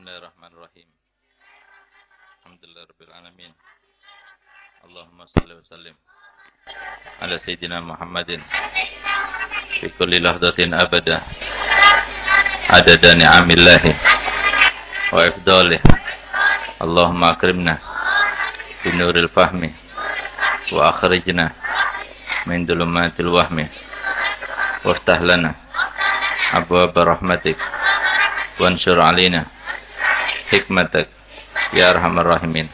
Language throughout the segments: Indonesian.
Bismillahirrahmanirrahim. Alhamdulillah Rabbil Alamin. Allahumma salli wa sallim ala Sayyidina Muhammadin fi kulli lahdatin abada adada ni'amillahi wa ifdalih. Allahumma akrimna bi nuril fahmi wa akhrijna min dulumatil wahmi waftah lana abwaab rahmatik wansur alina hikmatak ya arhamar rahimin.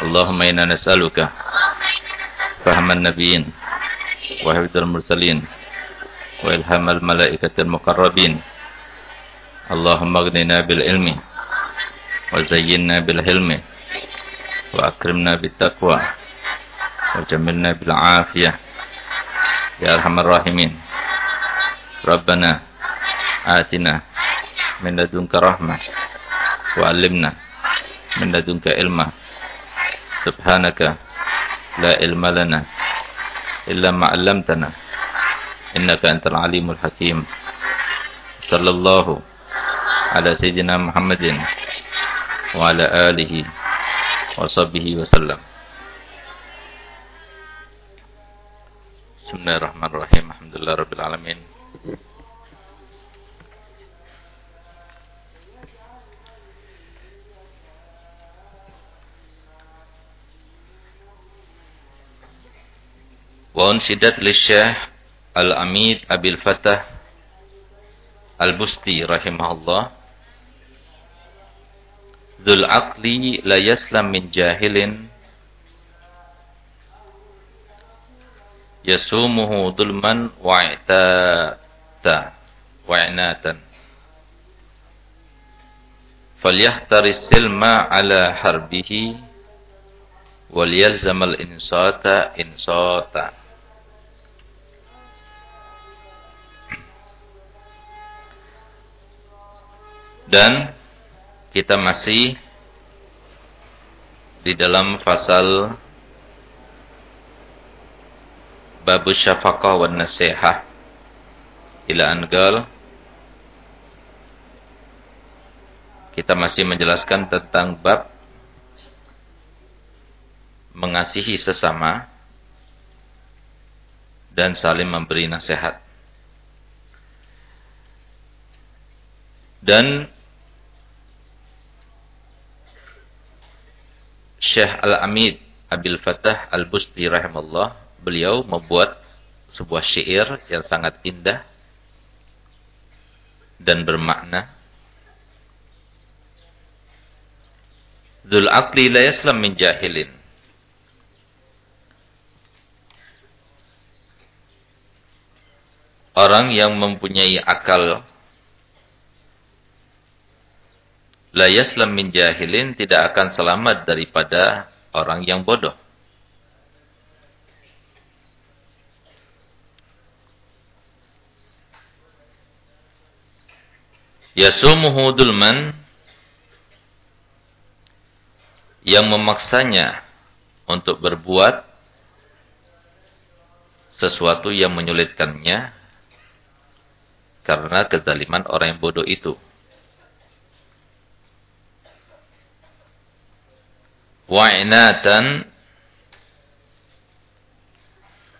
Allahumma inna nas'aluka fahman nabiyyin wa hifdzal mursalin wa ilhamal malaikatil muqarrabin. Allahumma aghnina bil ilmi wa zayyinna bil hilmi wa akrimna bit taqwa wa jamilna bil afiyah. Ya arhamar rahimin. Rabbana atina min ladunka rahmah وعلمنا من لدنك علما. سبحانك لا علم لنا إلا ما علمتنا. إنك أنت العليم الحكيم. صلى الله على سيدنا محمد وعلى آله وصحبه وسلم. بسم الله الرحمن الرحيم. الحمد لله رب العالمين. وأنشدت للشيخ الأميد أبي الفتح البستي رحمه الله ذو العقل لا يسلم من جاهل يسومه ظلما وعتاتا وعناتا فليحتر السلم على حربه وليلزم الإنصات إنصاتا Dan kita masih di dalam fasal Babu Syafaqah wa Nasihah ila Angal kita masih menjelaskan tentang bab mengasihi sesama dan saling memberi nasihat. Dan Syekh Al-Amid Abil Fatah Al-Busti rahimahullah, beliau membuat sebuah syair yang sangat indah dan bermakna. Dzul aqli la yaslam min jahilin. Orang yang mempunyai akal la yaslam jahilin tidak akan selamat daripada orang yang bodoh. Yasumuhu dulman yang memaksanya untuk berbuat sesuatu yang menyulitkannya karena kezaliman orang yang bodoh itu. Wa'inatan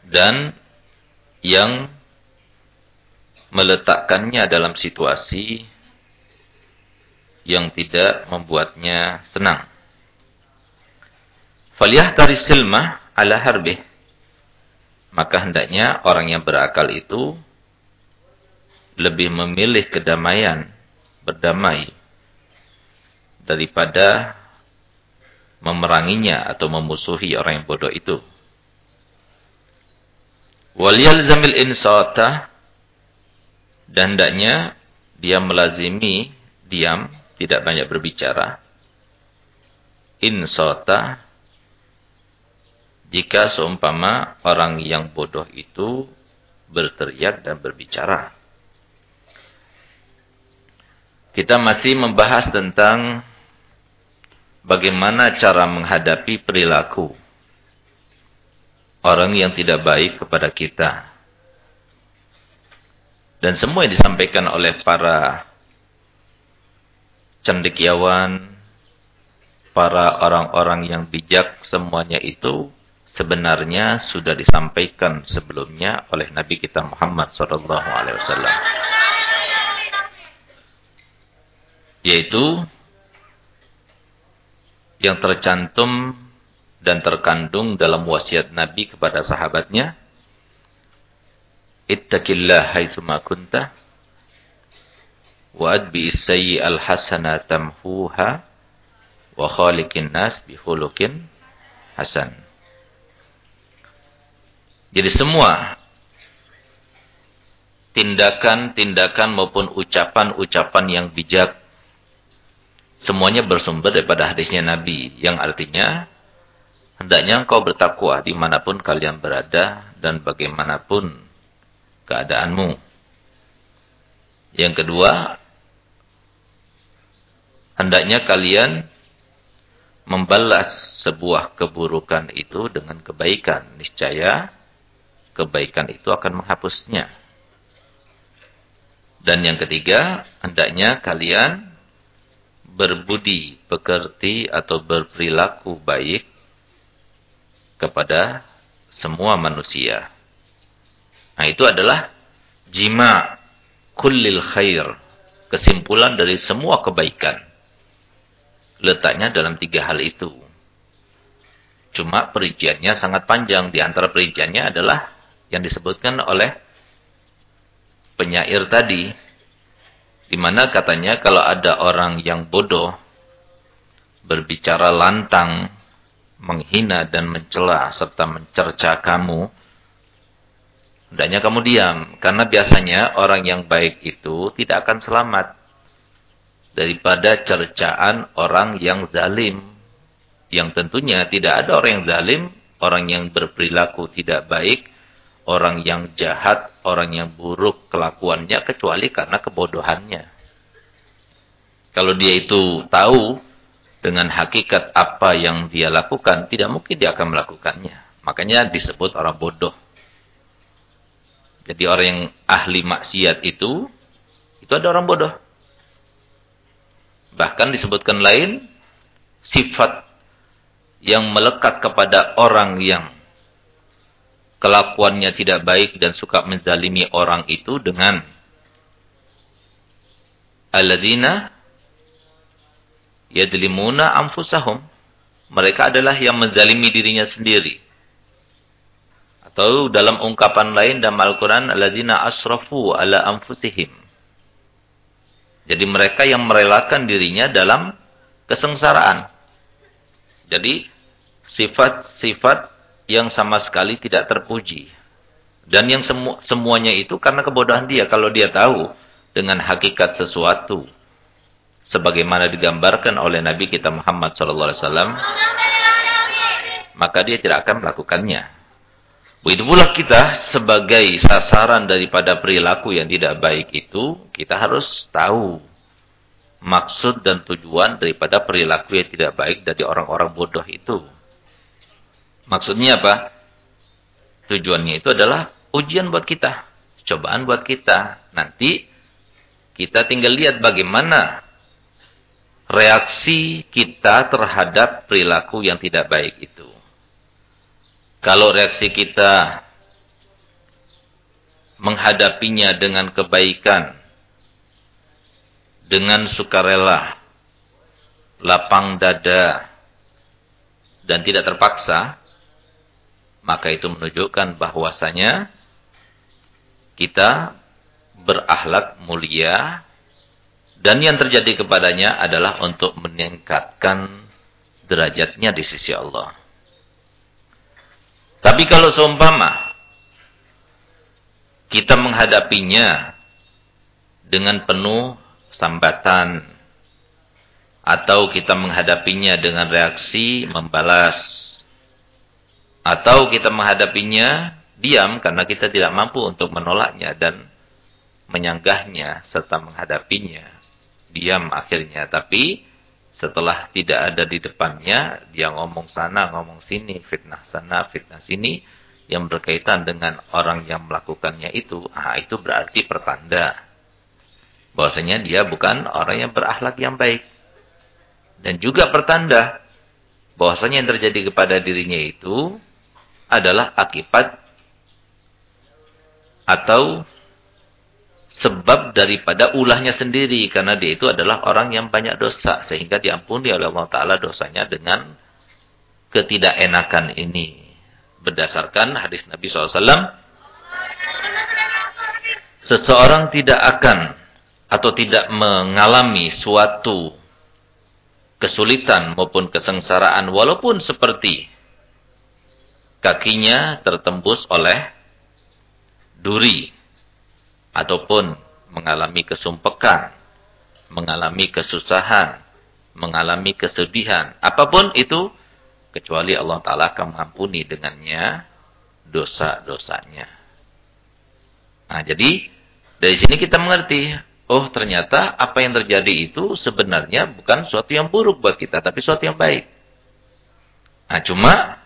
dan yang meletakkannya dalam situasi yang tidak membuatnya senang. Falyahtari silmah ala harbih. Maka hendaknya orang yang berakal itu lebih memilih kedamaian, berdamai daripada memeranginya atau memusuhi orang yang bodoh itu. Waliyalzamil insata dan hendaknya dia melazimi diam, tidak banyak berbicara. Insata jika seumpama orang yang bodoh itu berteriak dan berbicara. Kita masih membahas tentang bagaimana cara menghadapi perilaku orang yang tidak baik kepada kita. Dan semua yang disampaikan oleh para cendekiawan, para orang-orang yang bijak semuanya itu sebenarnya sudah disampaikan sebelumnya oleh Nabi kita Muhammad wasallam. Yaitu yang tercantum dan terkandung dalam wasiat Nabi kepada sahabatnya Ittaqillah haitsuma kunta wa adbi as-sayyi'al hasanata tamhuha wa khaliqin nas bi khuluqin hasan. Jadi semua tindakan-tindakan maupun ucapan-ucapan yang bijak semuanya bersumber daripada hadisnya Nabi yang artinya hendaknya engkau bertakwa di mana pun kalian berada dan bagaimanapun keadaanmu. Yang kedua, hendaknya kalian membalas sebuah keburukan itu dengan kebaikan. Niscaya kebaikan itu akan menghapusnya. Dan yang ketiga, hendaknya kalian berbudi, pekerti atau berperilaku baik kepada semua manusia. Nah itu adalah jima kullil khair. Kesimpulan dari semua kebaikan letaknya dalam tiga hal itu. Cuma perinciannya sangat panjang. Di antara perinciannya adalah yang disebutkan oleh penyair tadi. Di mana katanya kalau ada orang yang bodoh, berbicara lantang, menghina dan mencela serta mencerca kamu, hendaknya kamu diam. Karena biasanya orang yang baik itu tidak akan selamat daripada cercaan orang yang zalim. Yang tentunya tidak ada orang yang zalim, orang yang berperilaku tidak baik, orang yang jahat, orang yang buruk kelakuannya kecuali karena kebodohannya. Kalau dia itu tahu dengan hakikat apa yang dia lakukan, tidak mungkin dia akan melakukannya. Makanya disebut orang bodoh. Jadi orang yang ahli maksiat itu, itu ada orang bodoh. Bahkan disebutkan lain, sifat yang melekat kepada orang yang kelakuannya tidak baik dan suka menzalimi orang itu dengan alladzina yadlimuna anfusahum. Mereka adalah yang menzalimi dirinya sendiri. Atau dalam ungkapan lain dalam Al-Quran, alladzina asrafu ala anfusihim. Jadi mereka yang merelakan dirinya dalam kesengsaraan. Jadi sifat-sifat yang sama sekali tidak terpuji. Dan yang semu semuanya itu karena kebodohan dia. Kalau dia tahu dengan hakikat sesuatu. Sebagaimana digambarkan oleh Nabi kita Muhammad SAW. Maka dia tidak akan melakukannya. Begitu pula kita sebagai sasaran daripada perilaku yang tidak baik itu, kita harus tahu maksud dan tujuan daripada perilaku yang tidak baik dari orang-orang bodoh itu. Maksudnya apa? Tujuannya itu adalah ujian buat kita, cobaan buat kita. Nanti kita tinggal lihat bagaimana reaksi kita terhadap perilaku yang tidak baik itu. Kalau reaksi kita menghadapinya dengan kebaikan, dengan sukarela, lapang dada, dan tidak terpaksa, maka itu menunjukkan bahwasanya kita berakhlak mulia dan yang terjadi kepadanya adalah untuk meningkatkan derajatnya di sisi Allah. Tapi kalau seumpama kita menghadapinya dengan penuh sambatan atau kita menghadapinya dengan reaksi membalas atau kita menghadapinya diam karena kita tidak mampu untuk menolaknya dan menyanggahnya serta menghadapinya diam akhirnya tapi setelah tidak ada di depannya, dia ngomong sana, ngomong sini, fitnah sana, fitnah sini, yang berkaitan dengan orang yang melakukannya itu, ah itu berarti pertanda bahwasanya dia bukan orang yang berakhlak yang baik. Dan juga pertanda bahwasanya yang terjadi kepada dirinya itu adalah akibat atau sebab daripada ulahnya sendiri karena dia itu adalah orang yang banyak dosa sehingga diampuni oleh Allah taala dosanya dengan ketidakenakan ini. Berdasarkan hadis Nabi SAW seseorang tidak akan atau tidak mengalami suatu kesulitan maupun kesengsaraan walaupun seperti kakinya tertembus oleh duri ataupun mengalami kesumpekan, mengalami kesusahan, mengalami kesedihan, apa pun itu kecuali Allah taala akan mengampuni dengannya dosa-dosanya. Nah, jadi dari sini kita mengerti, oh ternyata apa yang terjadi itu sebenarnya bukan suatu yang buruk buat kita, tapi suatu yang baik. Nah, cuma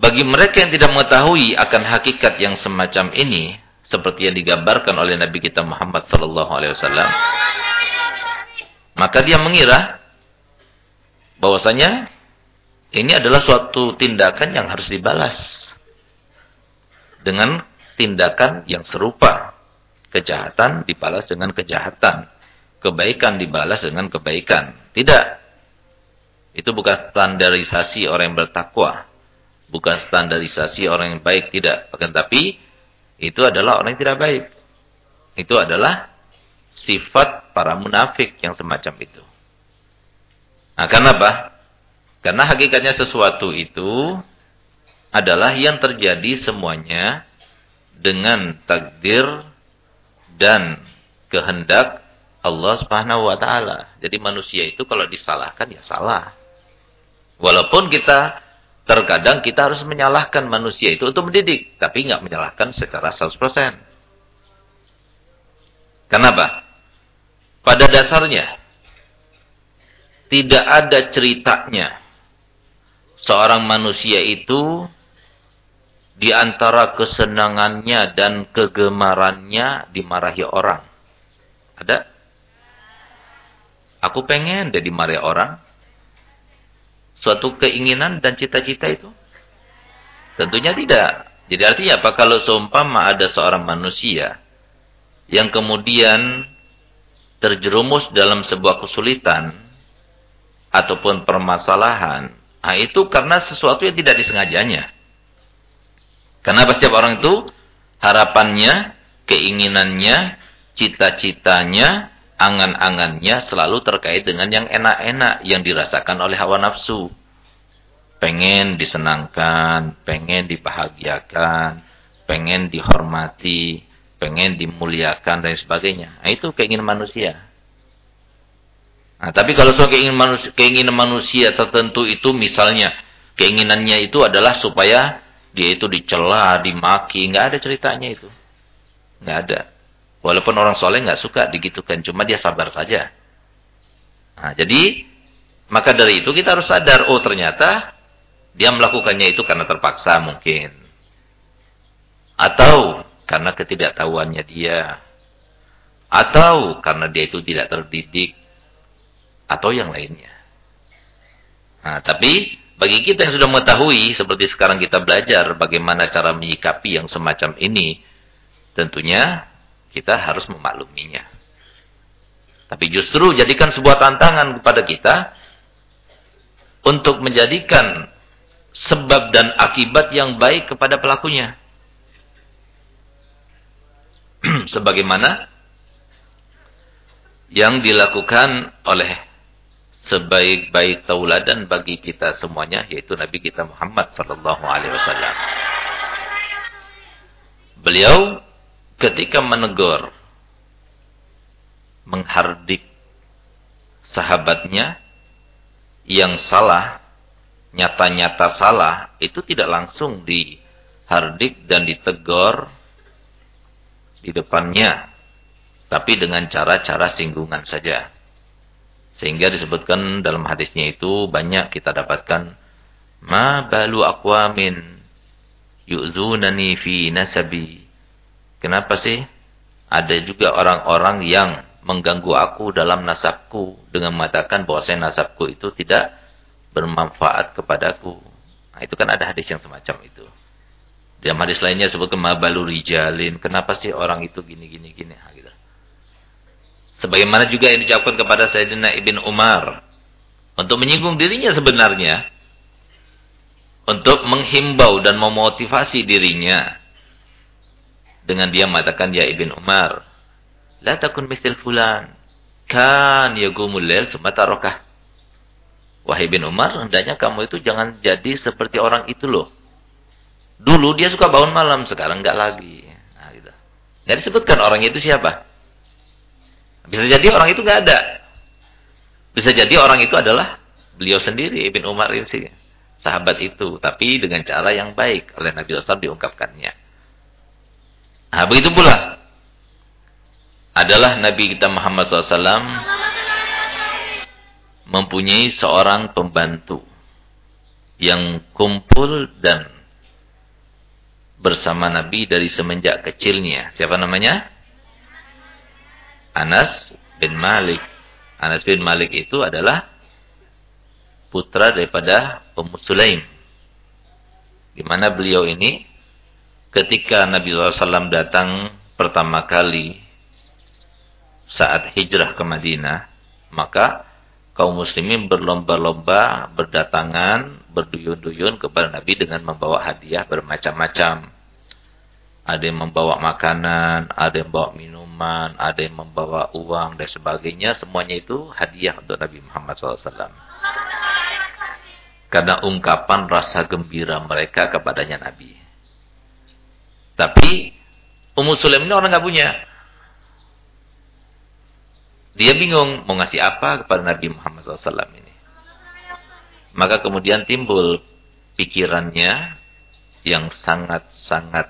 bagi mereka yang tidak mengetahui akan hakikat yang semacam ini, seperti yang digambarkan oleh Nabi kita Muhammad sallallahu alaihi wasallam maka dia mengira bahwasanya ini adalah suatu tindakan yang harus dibalas dengan tindakan yang serupa kejahatan dibalas dengan kejahatan kebaikan dibalas dengan kebaikan. Tidak. Itu bukan standarisasi orang yang bertakwa bukan standarisasi orang yang baik tidak akan tapi itu adalah orang yang tidak baik. Itu adalah sifat para munafik yang semacam itu. Nah, kenapa? Karena hakikatnya sesuatu itu adalah yang terjadi semuanya dengan takdir dan kehendak Allah Subhanahu wa taala. Jadi manusia itu kalau disalahkan ya salah. Walaupun kita Terkadang kita harus menyalahkan manusia itu untuk mendidik. Tapi nggak menyalahkan secara 100%. Kenapa? Pada dasarnya, tidak ada ceritanya seorang manusia itu di antara kesenangannya dan kegemarannya dimarahi orang. Ada? Aku pengen deh dimarahi orang suatu keinginan dan cita-cita itu? Tentunya tidak. Jadi artinya apa? Kalau seumpama ada seorang manusia yang kemudian terjerumus dalam sebuah kesulitan ataupun permasalahan, nah itu karena sesuatu yang tidak disengajanya. Karena setiap orang itu harapannya, keinginannya, cita-citanya angan-angannya selalu terkait dengan yang enak-enak yang dirasakan oleh hawa nafsu. Pengen disenangkan, pengen dibahagiakan, pengen dihormati, pengen dimuliakan dan sebagainya. Nah, itu keinginan manusia. Nah, tapi kalau soal keinginan manusia, keinginan manusia tertentu itu misalnya keinginannya itu adalah supaya dia itu dicela, dimaki, nggak ada ceritanya itu. nggak ada. Walaupun orang soleh nggak suka digitukan, cuma dia sabar saja. Nah, jadi maka dari itu kita harus sadar, oh ternyata dia melakukannya itu karena terpaksa mungkin. Atau karena ketidaktahuannya dia. Atau karena dia itu tidak terdidik. Atau yang lainnya. Nah, tapi bagi kita yang sudah mengetahui, seperti sekarang kita belajar bagaimana cara menyikapi yang semacam ini, tentunya kita harus memakluminya. Tapi justru jadikan sebuah tantangan kepada kita untuk menjadikan sebab dan akibat yang baik kepada pelakunya. Sebagaimana yang dilakukan oleh sebaik-baik tauladan bagi kita semuanya yaitu Nabi kita Muhammad sallallahu alaihi wasallam. Beliau ketika menegur, menghardik sahabatnya yang salah, nyata-nyata salah, itu tidak langsung dihardik dan ditegur di depannya, tapi dengan cara-cara singgungan saja. Sehingga disebutkan dalam hadisnya itu banyak kita dapatkan ma balu aqwamin yu'zunani fi nasabi Kenapa sih? Ada juga orang-orang yang mengganggu aku dalam nasabku dengan mengatakan bahwa saya nasabku itu tidak bermanfaat kepadaku. Nah, itu kan ada hadis yang semacam itu. Dalam hadis lainnya sebut mabalu rijalin. Kenapa sih orang itu gini gini gini? Nah, gitu. Sebagaimana juga yang diucapkan kepada Sayyidina Ibn Umar untuk menyinggung dirinya sebenarnya untuk menghimbau dan memotivasi dirinya dengan dia mengatakan ya Ibn Umar la takun misal fulan. Kan yagumul lail sumatarokah wahai Ibn Umar hendaknya kamu itu jangan jadi seperti orang itu loh. Dulu dia suka bangun malam sekarang enggak lagi. Nah, gitu. Nggak disebutkan orang itu siapa. Bisa jadi orang itu enggak ada. Bisa jadi orang itu adalah beliau sendiri Ibn Umar ini sahabat itu tapi dengan cara yang baik oleh Nabi SAW diungkapkannya nah begitu pula adalah Nabi kita Muhammad SAW mempunyai seorang pembantu yang kumpul dan bersama Nabi dari semenjak kecilnya. Siapa namanya? Anas bin Malik. Anas bin Malik itu adalah putra daripada Ummu Sulaim. Di beliau ini ketika Nabi SAW datang pertama kali saat hijrah ke Madinah, maka kaum muslimin berlomba-lomba, berdatangan, berduyun-duyun kepada Nabi dengan membawa hadiah bermacam-macam. Ada yang membawa makanan, ada yang membawa minuman, ada yang membawa uang dan sebagainya. Semuanya itu hadiah untuk Nabi Muhammad SAW. Karena ungkapan rasa gembira mereka kepadanya Nabi. Tapi Ummu Sulaim ini orang nggak punya. Dia bingung mau ngasih apa kepada Nabi Muhammad SAW ini. Maka kemudian timbul pikirannya yang sangat-sangat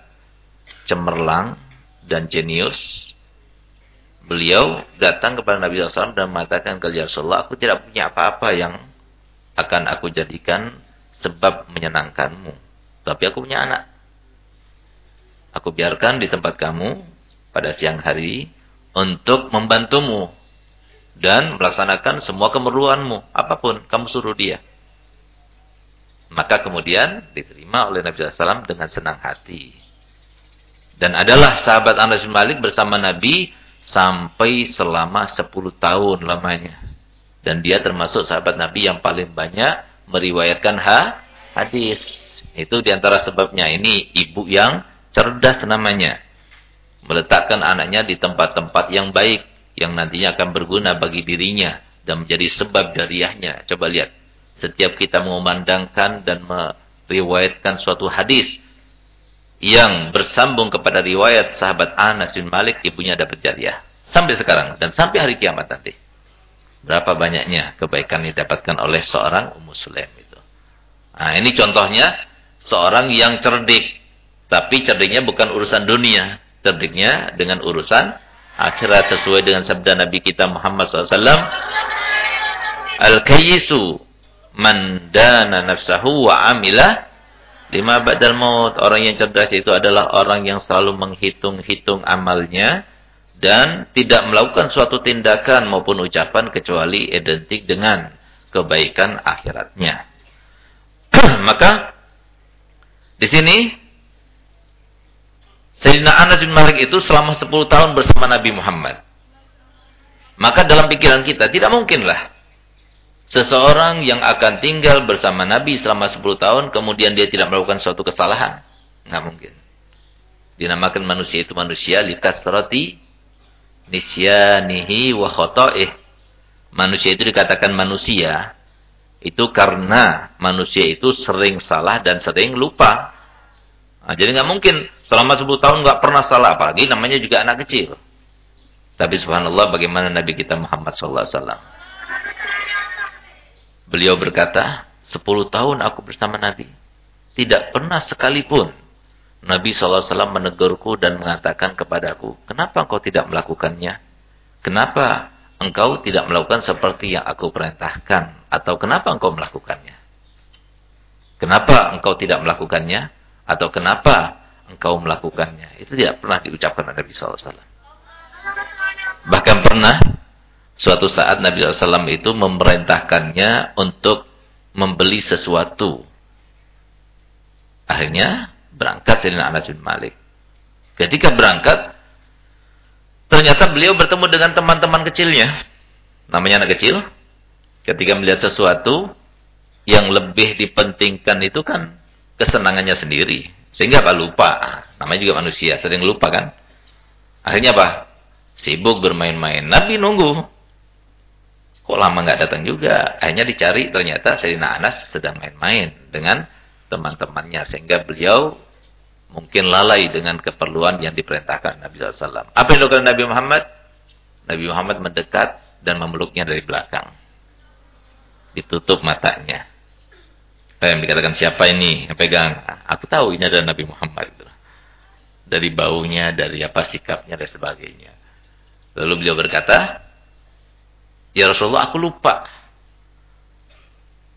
cemerlang dan jenius, beliau datang kepada Nabi SAW dan mengatakan ke Rasulullah, aku tidak punya apa-apa yang akan aku jadikan sebab menyenangkanmu. Tapi aku punya anak. Aku biarkan di tempat kamu pada siang hari untuk membantumu dan melaksanakan semua kemerluanmu. Apa pun, kamu suruh dia. Maka kemudian diterima oleh Nabi SAW dengan senang hati. Dan adalah sahabat Anas bin Malik bersama Nabi sampai selama 10 tahun lamanya. Dan dia termasuk sahabat Nabi yang paling banyak meriwayatkan ha hadis. Itu di antara sebabnya ini ibu yang cerdas namanya. Meletakkan anaknya di tempat-tempat yang baik. Yang nantinya akan berguna bagi dirinya. Dan menjadi sebab jariahnya. Coba lihat. Setiap kita memandangkan dan meriwayatkan suatu hadis yang bersambung kepada riwayat sahabat Anas bin Malik ibunya dapat jariah sampai sekarang dan sampai hari kiamat nanti. Berapa banyaknya kebaikan yang didapatkan oleh seorang Ummu Sulaim itu. Nah, ini contohnya seorang yang cerdik. Tapi cerdiknya bukan urusan dunia, cerdiknya dengan urusan akhirat sesuai dengan sabda Nabi kita Muhammad SAW. Al-kayyisu man dana nafsahu wa amilah Lima ba'dal maut, orang yang cerdas itu adalah orang yang selalu menghitung-hitung amalnya dan tidak melakukan suatu tindakan maupun ucapan kecuali identik dengan kebaikan akhiratnya. Maka di sini Sayyidina Anas bin Malik itu selama 10 tahun bersama Nabi Muhammad. Maka dalam pikiran kita tidak mungkinlah Seseorang yang akan tinggal bersama Nabi selama 10 tahun, kemudian dia tidak melakukan suatu kesalahan. Nggak mungkin. Dinamakan manusia itu manusia likasrati nisyanihi wa khoto'ih. Manusia itu dikatakan manusia, itu karena manusia itu sering salah dan sering lupa. Nah, jadi nggak mungkin selama 10 tahun nggak pernah salah, apalagi namanya juga anak kecil. Tapi subhanallah bagaimana Nabi kita Muhammad SAW. Beliau berkata, 10 tahun aku bersama Nabi. Tidak pernah sekalipun Nabi SAW menegurku dan mengatakan kepadaku, kenapa engkau tidak melakukannya? Kenapa engkau tidak melakukan seperti yang aku perintahkan? Atau kenapa engkau melakukannya? Kenapa engkau tidak melakukannya? Atau kenapa engkau melakukannya? Itu tidak pernah diucapkan oleh Nabi SAW. Bahkan pernah suatu saat Nabi SAW itu memerintahkannya untuk membeli sesuatu. Akhirnya berangkat Sayyidina Anas bin Malik. Ketika berangkat, ternyata beliau bertemu dengan teman-teman kecilnya. Namanya anak kecil. Ketika melihat sesuatu, yang lebih dipentingkan itu kan kesenangannya sendiri. Sehingga apa? Lupa. Namanya juga manusia, sering lupa kan. Akhirnya apa? Sibuk bermain-main. Nabi nunggu. Kok lama nggak datang juga? Akhirnya dicari, ternyata Sayyidina Anas sedang main-main dengan teman-temannya. Sehingga beliau mungkin lalai dengan keperluan yang diperintahkan Nabi SAW. Apa yang dilakukan Nabi Muhammad? Nabi Muhammad mendekat dan memeluknya dari belakang. Ditutup matanya. Eh, dikatakan siapa ini yang pegang? Aku tahu ini adalah Nabi Muhammad. Dari baunya, dari apa sikapnya dan sebagainya. Lalu beliau berkata, Ya Rasulullah, aku lupa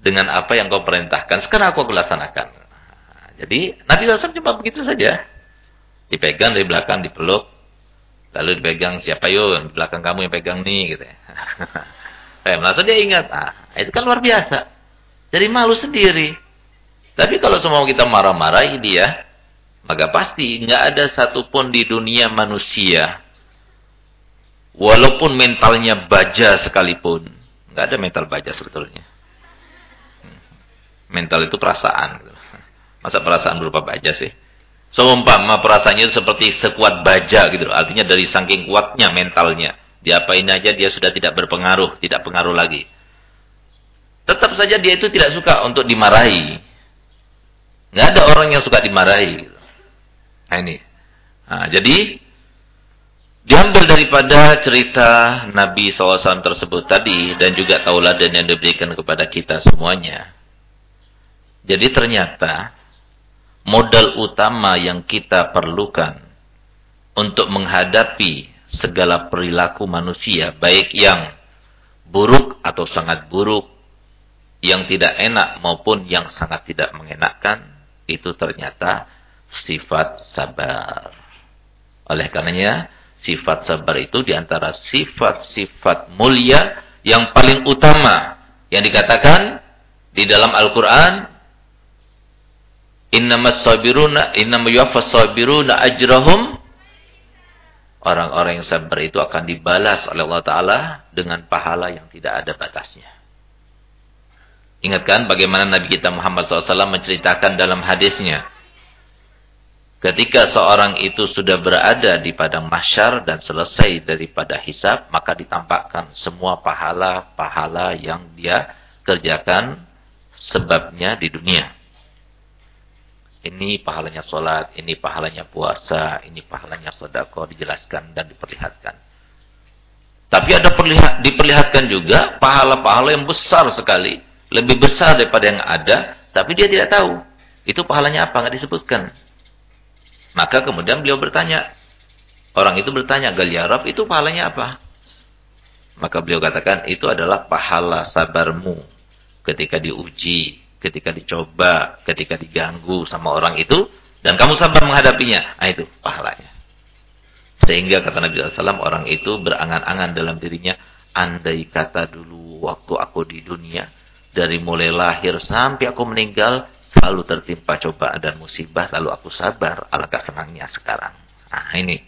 dengan apa yang kau perintahkan. Sekarang aku akan laksanakan. Jadi Nabi SAW cuma begitu saja. Dipegang dari belakang, dipeluk. Lalu dipegang siapa yuk, di belakang kamu yang pegang nih. gitu ya. eh, langsung dia ingat. Ah, itu kan luar biasa. Jadi malu sendiri. Tapi kalau semua kita marah-marahi dia, maka pasti nggak ada satupun di dunia manusia, walaupun mentalnya baja sekalipun, nggak ada mental baja sebetulnya. Mental itu perasaan. Masa perasaan berupa baja sih? Seumpama perasaannya itu seperti sekuat baja gitu. Artinya dari saking kuatnya mentalnya. Diapain aja dia sudah tidak berpengaruh, tidak pengaruh lagi. Tetap saja dia itu tidak suka untuk dimarahi. Nggak ada orang yang suka dimarahi. Nah ini. Nah, jadi diambil daripada cerita Nabi SAW tersebut tadi dan juga tauladan yang diberikan kepada kita semuanya. Jadi ternyata modal utama yang kita perlukan untuk menghadapi segala perilaku manusia, baik yang buruk atau sangat buruk, yang tidak enak maupun yang sangat tidak mengenakkan itu ternyata sifat sabar. Oleh karenanya sifat sabar itu di antara sifat-sifat mulia yang paling utama yang dikatakan di dalam Al-Quran Innamas sabiruna sabiruna ajrahum Orang-orang yang sabar itu akan dibalas oleh Allah Ta'ala dengan pahala yang tidak ada batasnya. Ingatkan bagaimana Nabi kita Muhammad SAW menceritakan dalam hadisnya. Ketika seorang itu sudah berada di padang mahsyar dan selesai daripada hisab, maka ditampakkan semua pahala-pahala yang dia kerjakan sebabnya di dunia. Ini pahalanya sholat, ini pahalanya puasa, ini pahalanya sodako, dijelaskan dan diperlihatkan. Tapi ada perlihat, diperlihatkan juga pahala-pahala yang besar sekali lebih besar daripada yang ada, tapi dia tidak tahu. Itu pahalanya apa? Nggak disebutkan. Maka kemudian beliau bertanya. Orang itu bertanya, Galiarab itu pahalanya apa? Maka beliau katakan, itu adalah pahala sabarmu. Ketika diuji, ketika dicoba, ketika diganggu sama orang itu, dan kamu sabar menghadapinya. Nah itu pahalanya. Sehingga kata Nabi SAW, orang itu berangan-angan dalam dirinya, andai kata dulu waktu aku di dunia, dari mulai lahir sampai aku meninggal selalu tertimpa cobaan dan musibah lalu aku sabar alangkah senangnya sekarang. Nah ini.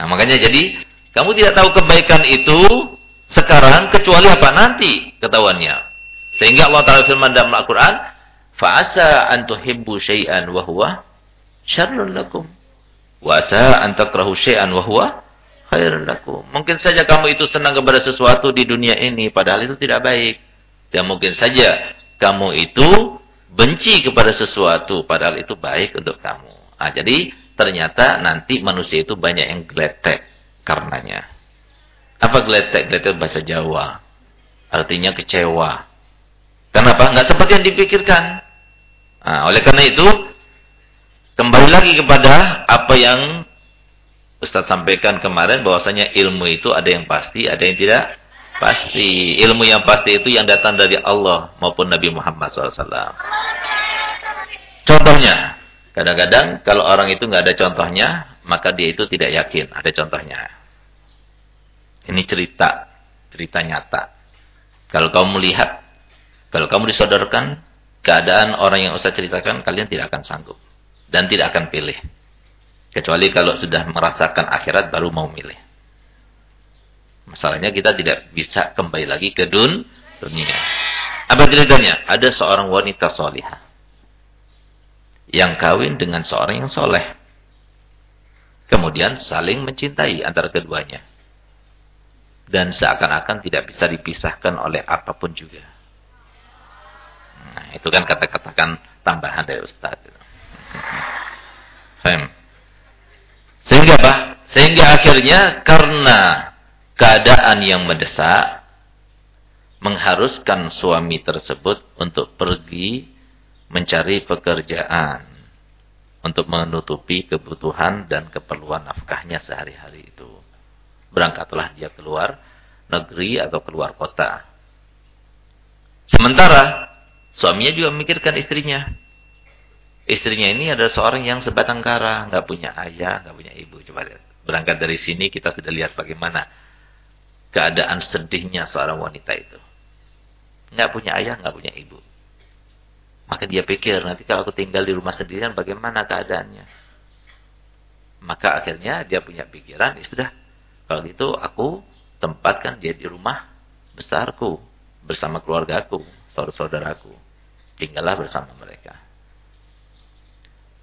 Nah makanya jadi kamu tidak tahu kebaikan itu sekarang kecuali apa? Nanti ketahuannya. Sehingga Allah Taala firman dalam Al-Qur'an fa'asa an tuhibbu syai'an wa huwa syarrun lakum. Asa an takrahu syai'an wa huwa khairun lakum. Mungkin saja kamu itu senang kepada sesuatu di dunia ini padahal itu tidak baik dan mungkin saja kamu itu benci kepada sesuatu padahal itu baik untuk kamu. Nah, jadi ternyata nanti manusia itu banyak yang geletek karenanya. Apa geletek? Geletek bahasa Jawa. Artinya kecewa. Kenapa? Enggak seperti yang dipikirkan. Nah, oleh karena itu kembali lagi kepada apa yang Ustaz sampaikan kemarin bahwasanya ilmu itu ada yang pasti, ada yang tidak Pasti. Ilmu yang pasti itu yang datang dari Allah maupun Nabi Muhammad SAW. Contohnya. Kadang-kadang kalau orang itu nggak ada contohnya, maka dia itu tidak yakin ada contohnya. Ini cerita, cerita nyata. Kalau kamu melihat, kalau kamu disodorkan keadaan orang yang usah ceritakan, kalian tidak akan sanggup. Dan tidak akan pilih. Kecuali kalau sudah merasakan akhirat baru mau milih. Masalahnya kita tidak bisa kembali lagi ke dun, dunia. Apa ceritanya? Ada seorang wanita solihah. Yang kawin dengan seorang yang soleh. Kemudian saling mencintai antara keduanya. Dan seakan-akan tidak bisa dipisahkan oleh apa pun juga. Nah, itu kan kata-katakan tambahan dari Ustaz. Sehingga apa? Sehingga akhirnya karena keadaan yang mendesak mengharuskan suami tersebut untuk pergi mencari pekerjaan untuk menutupi kebutuhan dan keperluan nafkahnya sehari-hari itu. Berangkatlah dia keluar negeri atau keluar kota. Sementara suaminya juga memikirkan istrinya. Istrinya ini adalah seorang yang sebatang kara, nggak punya ayah, nggak punya ibu. Coba lihat. Berangkat dari sini kita sudah lihat bagaimana keadaan sedihnya seorang wanita itu. Nggak punya ayah, nggak punya ibu. Maka dia pikir, nanti kalau aku tinggal di rumah sendirian, bagaimana keadaannya? Maka akhirnya dia punya pikiran, ya sudah, kalau gitu aku tempatkan dia di rumah besarku, bersama keluargaku, saudara-saudaraku. Tinggallah bersama mereka.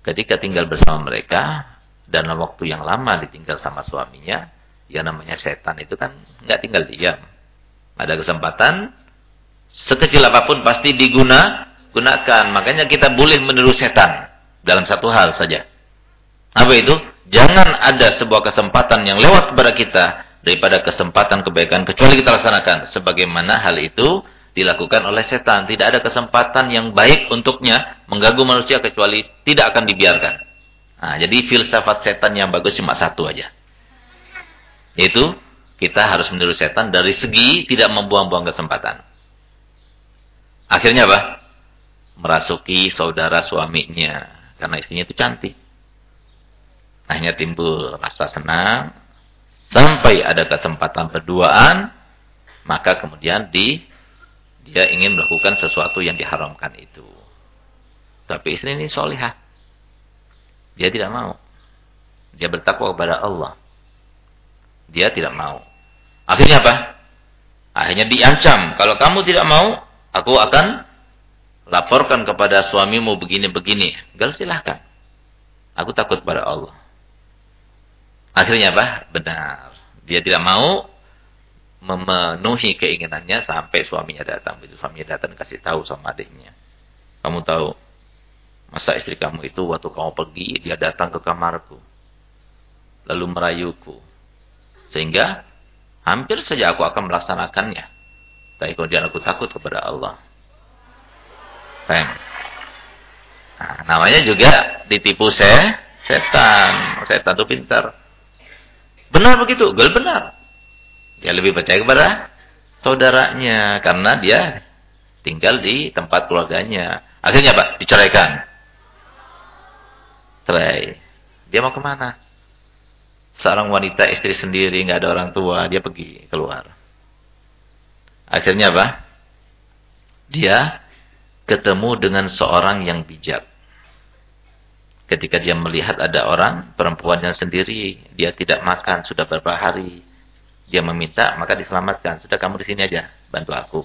Ketika tinggal bersama mereka, dalam waktu yang lama ditinggal sama suaminya, yang namanya setan itu kan nggak tinggal diam. Ada kesempatan sekecil apa pun pasti diguna gunakan. Makanya kita boleh meniru setan dalam satu hal saja. Apa itu? Jangan ada sebuah kesempatan yang lewat kepada kita daripada kesempatan kebaikan kecuali kita laksanakan. Sebagaimana hal itu dilakukan oleh setan. Tidak ada kesempatan yang baik untuknya mengganggu manusia kecuali tidak akan dibiarkan. Nah, jadi filsafat setan yang bagus cuma satu aja. Itu kita harus meniru setan dari segi tidak membuang-buang kesempatan. Akhirnya apa? Merasuki saudara suaminya. Karena istrinya itu cantik. Akhirnya timbul rasa senang. Sampai ada kesempatan berduaan. Maka kemudian di dia ingin melakukan sesuatu yang diharamkan itu. Tapi istri ini solihah. Dia tidak mau. Dia bertakwa kepada Allah. Dia tidak mau. Akhirnya apa? Akhirnya diancam. Kalau kamu tidak mau, aku akan laporkan kepada suamimu begini-begini. Gal silahkan. Aku takut pada Allah. Akhirnya apa? Benar. Dia tidak mau memenuhi keinginannya sampai suaminya datang. Begitu suaminya datang kasih tahu sama adiknya. Kamu tahu, masa istri kamu itu waktu kamu pergi, dia datang ke kamarku. Lalu merayuku. Sehingga hampir saja aku akan melaksanakannya. Tapi kemudian aku takut kepada Allah. Fem. Nah, namanya juga ditipu se setan. Setan itu pintar. Benar begitu? Gal benar. Dia lebih percaya kepada saudaranya. Karena dia tinggal di tempat keluarganya. Akhirnya apa? Diceraikan. Cerai. Dia mau ke mana? Seorang wanita istri sendiri, nggak ada orang tua, dia pergi keluar. Akhirnya apa? Dia ketemu dengan seorang yang bijak. Ketika dia melihat ada orang, perempuan yang sendiri, dia tidak makan sudah beberapa hari. Dia meminta, maka diselamatkan. Sudah kamu di sini aja, bantu aku.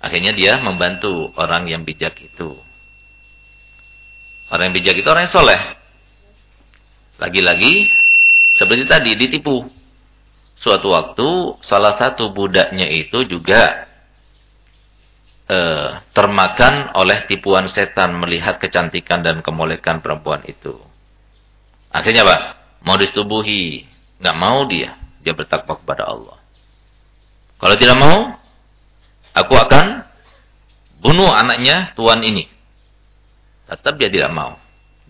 Akhirnya dia membantu orang yang bijak itu. Orang yang bijak itu orang yang soleh. Lagi-lagi seperti tadi ditipu. Suatu waktu salah satu budaknya itu juga eh, termakan oleh tipuan setan melihat kecantikan dan kemolekan perempuan itu. Akhirnya Pak, mau disetubuhi, nggak mau dia, dia bertakwa kepada Allah. Kalau tidak mau, aku akan bunuh anaknya tuan ini. Tetap dia tidak mau.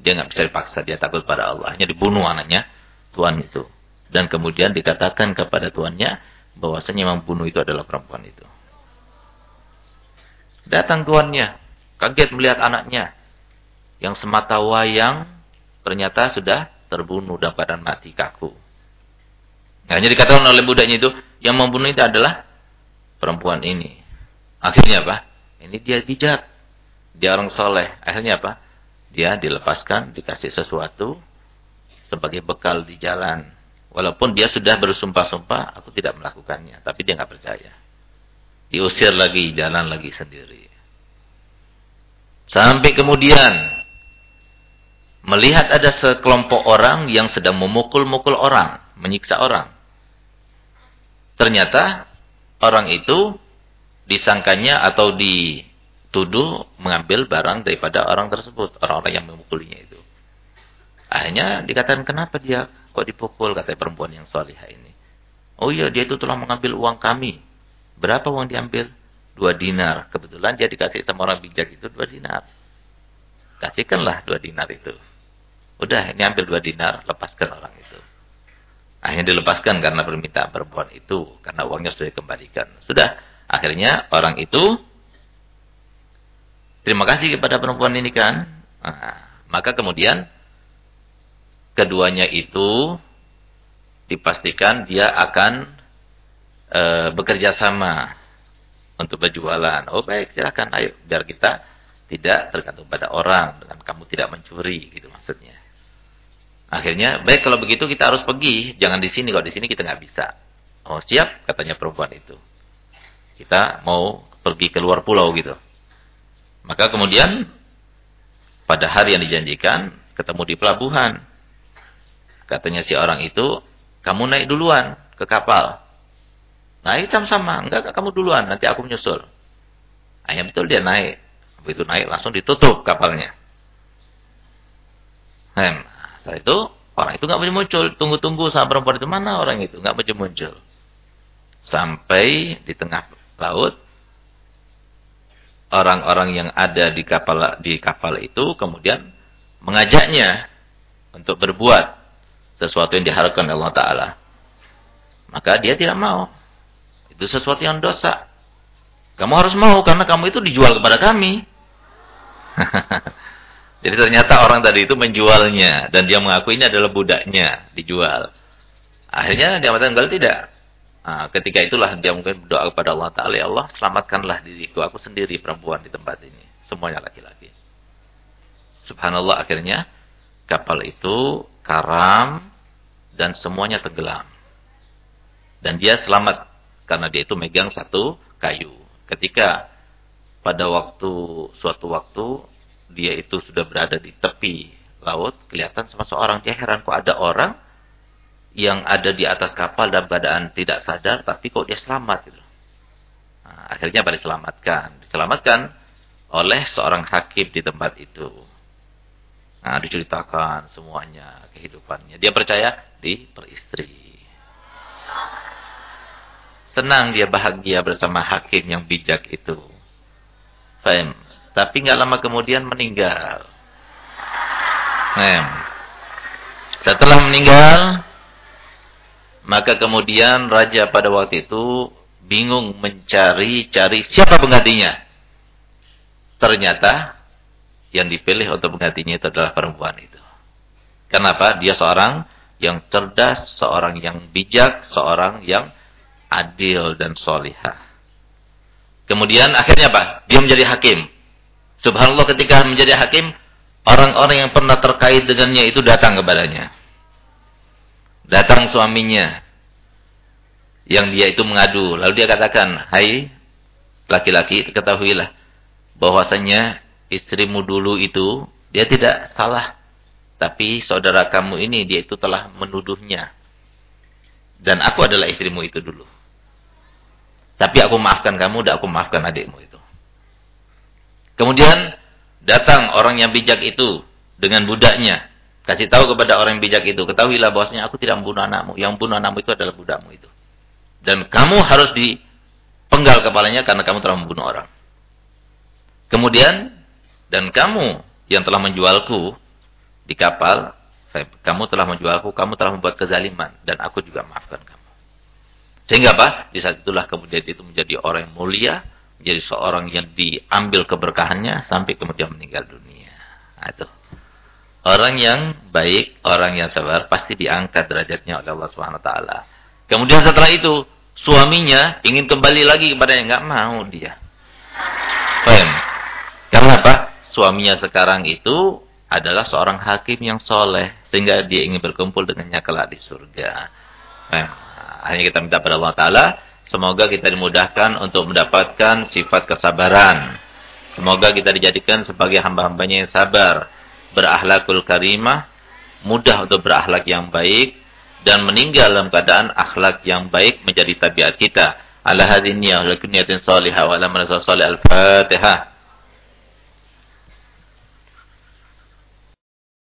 Dia nggak bisa dipaksa, dia takut pada Allah. Hanya dibunuh anaknya, tuan itu. Dan kemudian dikatakan kepada tuannya, bahwasanya yang membunuh itu adalah perempuan itu. Datang tuannya, kaget melihat anaknya. Yang semata wayang, ternyata sudah terbunuh dalam keadaan mati kaku. Hanya dikatakan oleh budaknya itu, yang membunuh itu adalah perempuan ini. Akhirnya apa? Ini dia bijak. Dia orang soleh. Akhirnya apa? Dia dilepaskan, dikasih sesuatu sebagai bekal di jalan. Walaupun dia sudah bersumpah-sumpah, aku tidak melakukannya. Tapi dia nggak percaya. Diusir lagi, jalan lagi sendiri. Sampai kemudian melihat ada sekelompok orang yang sedang memukul-mukul orang, menyiksa orang. Ternyata orang itu disangkanya atau dituduh mengambil barang daripada orang tersebut, orang-orang yang memukulinya itu. Akhirnya dikatakan kenapa dia kok dipukul kata perempuan yang salihah ini. Oh iya dia itu telah mengambil uang kami. Berapa uang diambil? Dua dinar. Kebetulan dia dikasih sama orang bijak itu dua dinar. Kasihkanlah dua dinar itu. Udah ini ambil dua dinar, lepaskan orang itu. Akhirnya dilepaskan karena permintaan perempuan itu. Karena uangnya sudah dikembalikan. Sudah Akhirnya orang itu terima kasih kepada perempuan ini kan. Nah, maka kemudian keduanya itu dipastikan dia akan e, bekerja sama untuk berjualan. Oh baik, silakan ayo biar kita tidak tergantung pada orang dengan kamu tidak mencuri gitu maksudnya. Akhirnya baik kalau begitu kita harus pergi, jangan di sini kalau di sini kita nggak bisa. Oh siap katanya perempuan itu. Kita mau pergi ke luar pulau gitu. Maka kemudian pada hari yang dijanjikan ketemu di pelabuhan. Katanya si orang itu, kamu naik duluan ke kapal. Naik sama-sama, enggak kamu duluan, nanti aku menyusul. Hanya betul dia naik. Begitu naik langsung ditutup kapalnya. Hem. Setelah itu orang itu enggak muncul. Tunggu-tunggu sama perempuan itu mana orang itu enggak muncul. Sampai di tengah laut, orang-orang yang ada di kapal di kapal itu kemudian mengajaknya untuk berbuat sesuatu yang diharapkan Allah Taala. Maka dia tidak mau. Itu sesuatu yang dosa. Kamu harus mau karena kamu itu dijual kepada kami. Jadi ternyata orang tadi itu menjualnya dan dia mengaku ini adalah budaknya dijual. Akhirnya dia mengatakan tidak. Nah, ketika itulah dia mungkin berdoa kepada Allah Ta'ala, ya Allah selamatkanlah diriku, aku sendiri perempuan di tempat ini. Semuanya laki-laki. Subhanallah akhirnya kapal itu karam dan semuanya tenggelam. Dan dia selamat karena dia itu megang satu kayu. Ketika pada waktu suatu waktu dia itu sudah berada di tepi laut, kelihatan sama seorang dia heran kok ada orang yang ada di atas kapal dalam keadaan tidak sadar, tapi kok dia selamat gitu. Nah, akhirnya pada diselamatkan. Diselamatkan oleh seorang hakim di tempat itu. Nah, diceritakan semuanya kehidupannya. Dia percaya di peristri. Senang dia bahagia bersama hakim yang bijak itu. Faham? Tapi nggak lama kemudian meninggal. Nah, setelah meninggal, maka kemudian raja pada waktu itu bingung mencari-cari siapa penggantinya. Ternyata yang dipilih untuk penggantinya itu adalah perempuan itu. Kenapa? Dia seorang yang cerdas, seorang yang bijak, seorang yang adil dan solihah. Kemudian akhirnya apa? Dia menjadi hakim. Subhanallah ketika menjadi hakim, orang-orang yang pernah terkait dengannya itu datang kepadanya. Datang suaminya yang dia itu mengadu. Lalu dia katakan, "Hai laki-laki, ketahuilah bahwasanya istrimu dulu itu dia tidak salah, tapi saudara kamu ini dia itu telah menuduhnya. Dan aku adalah istrimu itu dulu. Tapi aku maafkan kamu dan aku maafkan adikmu itu." Kemudian datang orang yang bijak itu dengan budaknya Kasih tahu kepada orang yang bijak itu, ketahuilah bahwasanya aku tidak membunuh anakmu. Yang membunuh anakmu itu adalah budakmu itu. Dan kamu harus dipenggal kepalanya karena kamu telah membunuh orang. Kemudian, dan kamu yang telah menjualku di kapal, kamu telah menjualku, kamu telah membuat kezaliman. Dan aku juga maafkan kamu. Sehingga apa? Di saat itulah kemudian itu menjadi orang yang mulia, menjadi seorang yang diambil keberkahannya sampai kemudian meninggal dunia. Nah, itu. Orang yang baik, orang yang sabar pasti diangkat derajatnya oleh Allah Subhanahu wa taala. Kemudian setelah itu suaminya ingin kembali lagi kepadanya, nggak mau dia. Paham? Karena apa? Suaminya sekarang itu adalah seorang hakim yang soleh. Sehingga dia ingin berkumpul dengannya kelak di surga. Nah, hanya kita minta pada Allah Ta'ala. Semoga kita dimudahkan untuk mendapatkan sifat kesabaran. Semoga kita dijadikan sebagai hamba-hambanya yang sabar. Berakhlakul karimah. Mudah untuk berakhlak yang baik. Dan meninggal dalam keadaan akhlak yang baik menjadi tabiat kita. Ala hadin niyah lakum niyatin salihah wa ala salih al-fatihah.